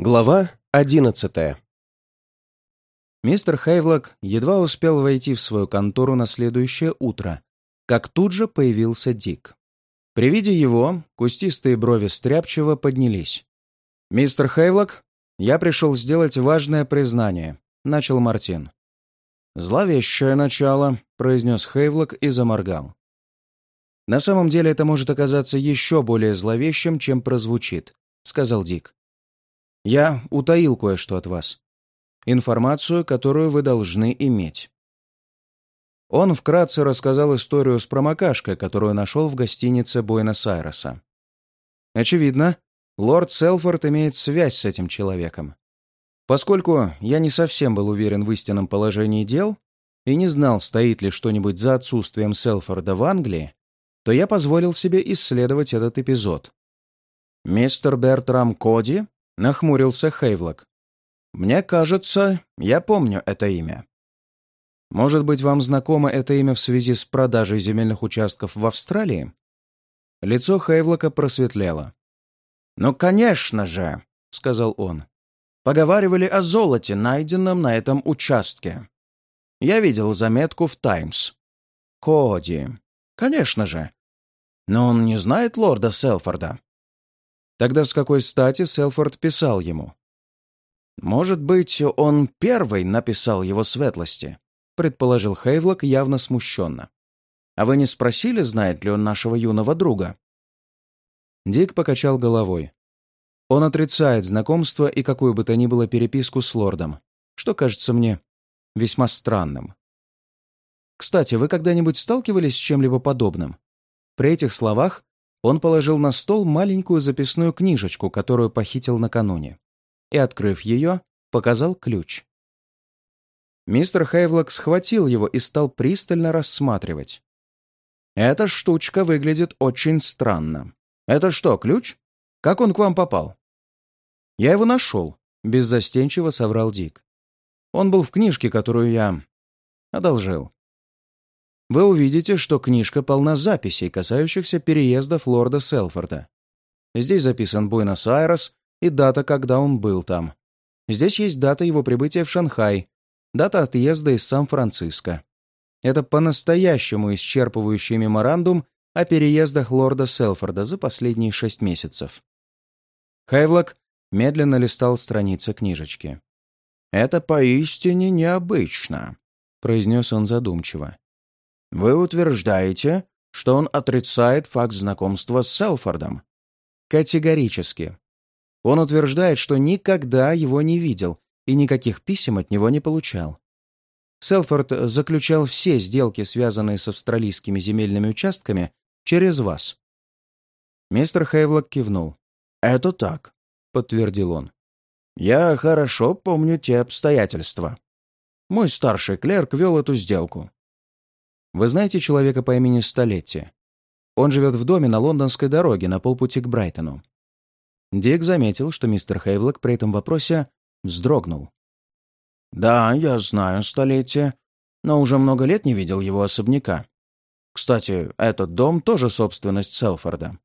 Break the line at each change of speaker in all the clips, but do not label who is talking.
Глава одиннадцатая
Мистер Хейвлок едва успел войти в свою контору на следующее утро, как тут же появился Дик. При виде его кустистые брови стряпчиво поднялись. «Мистер Хейвлок, я пришел сделать важное признание», — начал Мартин. «Зловещее начало», — произнес Хейвлок и заморгал. «На самом деле это может оказаться еще более зловещим, чем прозвучит», — сказал Дик. Я утаил кое-что от вас. Информацию, которую вы должны иметь. Он вкратце рассказал историю с промокашкой, которую нашел в гостинице Буэнос-Айреса. Очевидно, лорд Селфорд имеет связь с этим человеком. Поскольку я не совсем был уверен в истинном положении дел и не знал, стоит ли что-нибудь за отсутствием Селфорда в Англии, то я позволил себе исследовать этот эпизод. Мистер Бертрам Коди Нахмурился Хейвлок. «Мне кажется, я помню это имя». «Может быть, вам знакомо это имя в связи с продажей земельных участков в Австралии?» Лицо Хейвлока просветлело. «Ну, конечно же», — сказал он. «Поговаривали о золоте, найденном на этом участке. Я видел заметку в «Таймс». Коди. Конечно же. Но он не знает лорда Селфорда. Тогда с какой стати Селфорд писал ему? «Может быть, он первый написал его светлости», — предположил Хейвлок явно смущенно. «А вы не спросили, знает ли он нашего юного друга?» Дик покачал головой. Он отрицает знакомство и какую бы то ни было переписку с лордом, что кажется мне весьма странным. Кстати, вы когда-нибудь сталкивались с чем-либо подобным? При этих словах он положил на стол маленькую записную книжечку, которую похитил накануне, и, открыв ее, показал ключ. Мистер Хейвлок схватил его и стал пристально рассматривать. «Эта штучка выглядит очень странно. Это что, ключ? Как он к вам попал?» «Я его нашел», — беззастенчиво соврал Дик. «Он был в книжке, которую я одолжил вы увидите, что книжка полна записей, касающихся переездов лорда Селфорда. Здесь записан Буэнос-Айрес и дата, когда он был там. Здесь есть дата его прибытия в Шанхай, дата отъезда из Сан-Франциско. Это по-настоящему исчерпывающий меморандум о переездах лорда Селфорда за последние шесть месяцев. Хайвлок медленно листал страницы книжечки. «Это поистине необычно», — произнес он задумчиво. Вы утверждаете, что он отрицает факт знакомства с Селфордом? Категорически. Он утверждает, что никогда его не видел и никаких писем от него не получал. Селфорд заключал все сделки, связанные с австралийскими земельными участками, через вас. Мистер Хейвлок кивнул. «Это так», — подтвердил он. «Я хорошо помню те обстоятельства. Мой старший клерк вел эту сделку. Вы знаете человека по имени Столетти? Он живет в доме на лондонской дороге на полпути к Брайтону. Дик заметил, что мистер Хейвлок при этом вопросе вздрогнул. «Да, я знаю Столетти, но уже много лет не видел его особняка. Кстати, этот дом тоже собственность Селфорда.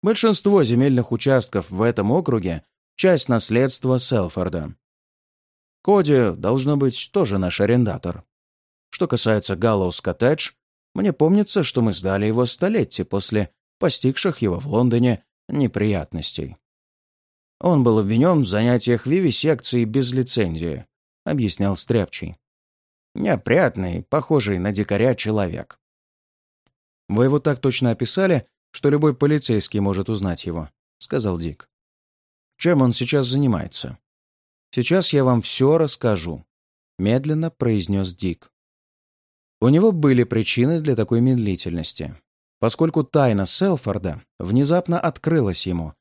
Большинство земельных участков в этом округе — часть наследства Селфорда. Коди, должно быть, тоже наш арендатор. Что касается Галлоус Коттедж, мне помнится, что мы сдали его столетие после постигших его в Лондоне неприятностей. Он был обвинен в занятиях вивисекции без лицензии, объяснял Стряпчий. Неопрятный, похожий на дикаря человек. «Вы его так точно описали, что любой полицейский может узнать его», — сказал Дик. «Чем он сейчас занимается?» «Сейчас я вам все расскажу», — медленно произнес Дик. У него были причины для такой медлительности, поскольку тайна Селфорда внезапно открылась ему,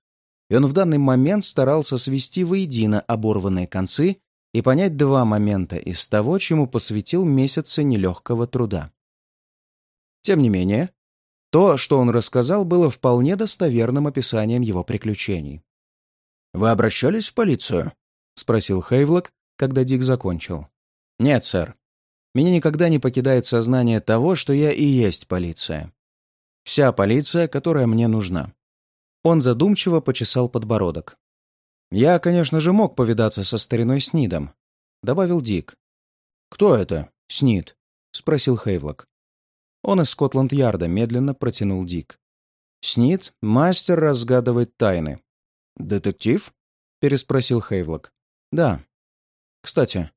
и он в данный момент старался свести воедино оборванные концы и понять два момента из того, чему посвятил месяцы нелегкого труда. Тем не менее, то, что он рассказал, было вполне достоверным описанием его приключений. «Вы обращались в полицию?» — спросил Хейвлок, когда Дик закончил. «Нет, сэр. Меня никогда не покидает сознание того, что я и есть полиция. Вся полиция, которая мне нужна. Он задумчиво почесал подбородок. «Я, конечно же, мог повидаться со стариной Снидом», — добавил Дик. «Кто это, Снид?» — спросил Хейвлок. Он из Скотланд-Ярда медленно протянул Дик. Снид — мастер разгадывать тайны. «Детектив?» — переспросил Хейвлок. «Да. Кстати,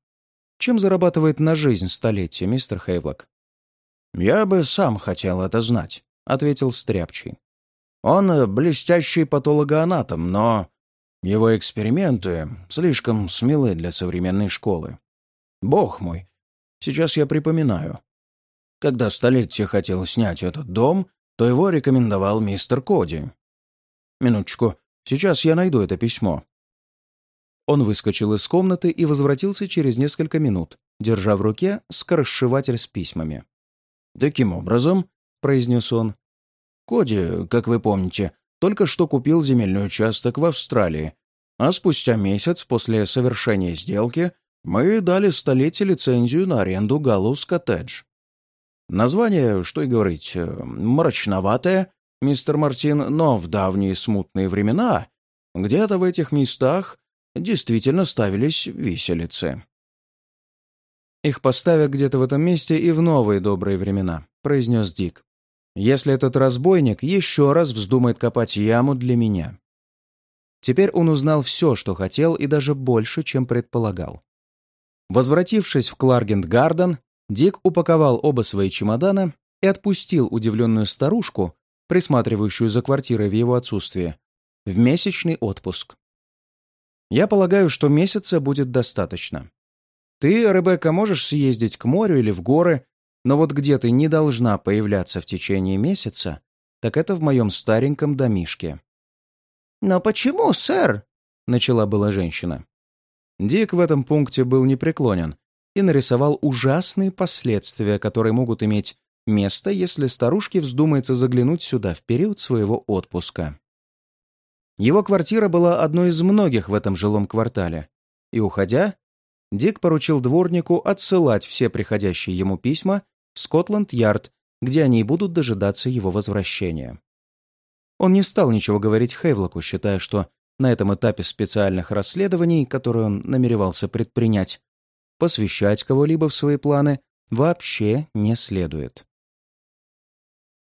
чем зарабатывает на жизнь столетие, мистер Хейвлок?»
«Я бы сам хотел это знать», — ответил Стряпчий. «Он блестящий патологоанатом, но его эксперименты слишком смелы для современной школы. Бог мой, сейчас я припоминаю. Когда столетие хотел снять этот дом, то его рекомендовал мистер Коди. Минуточку, сейчас я найду это письмо.
Он выскочил из комнаты и возвратился через несколько минут, держа в руке скоросшиватель с письмами.
«Таким образом», — произнес он, — «Коди, как вы помните, только что купил земельный участок в Австралии, а спустя месяц после совершения сделки мы дали столетие лицензию на аренду Галлус-коттедж. Название, что и говорить, э, мрачноватое, мистер Мартин, но в давние смутные времена где-то в этих местах действительно ставились виселицы.
«Их поставят где-то в этом месте и в новые добрые времена», — произнес Дик. «Если этот разбойник еще раз вздумает копать яму для меня». Теперь он узнал все, что хотел, и даже больше, чем предполагал. Возвратившись в Кларгент-Гарден, Дик упаковал оба свои чемодана и отпустил удивленную старушку, присматривающую за квартирой в его отсутствие, в месячный отпуск. Я полагаю, что месяца будет достаточно. Ты, Ребекка, можешь съездить к морю или в горы, но вот где ты не должна появляться в течение месяца, так это в моем стареньком домишке.
«Но почему, сэр?» — начала была женщина.
Дик в этом пункте был непреклонен и нарисовал ужасные последствия, которые могут иметь место, если старушке вздумается заглянуть сюда в период своего отпуска. Его квартира была одной из многих в этом жилом квартале, и, уходя, Дик поручил дворнику отсылать все приходящие ему письма в Скотланд-Ярд, где они и будут дожидаться его возвращения. Он не стал ничего говорить Хейвлоку, считая, что на этом этапе специальных расследований, которые он намеревался предпринять, посвящать кого-либо в свои планы вообще не следует.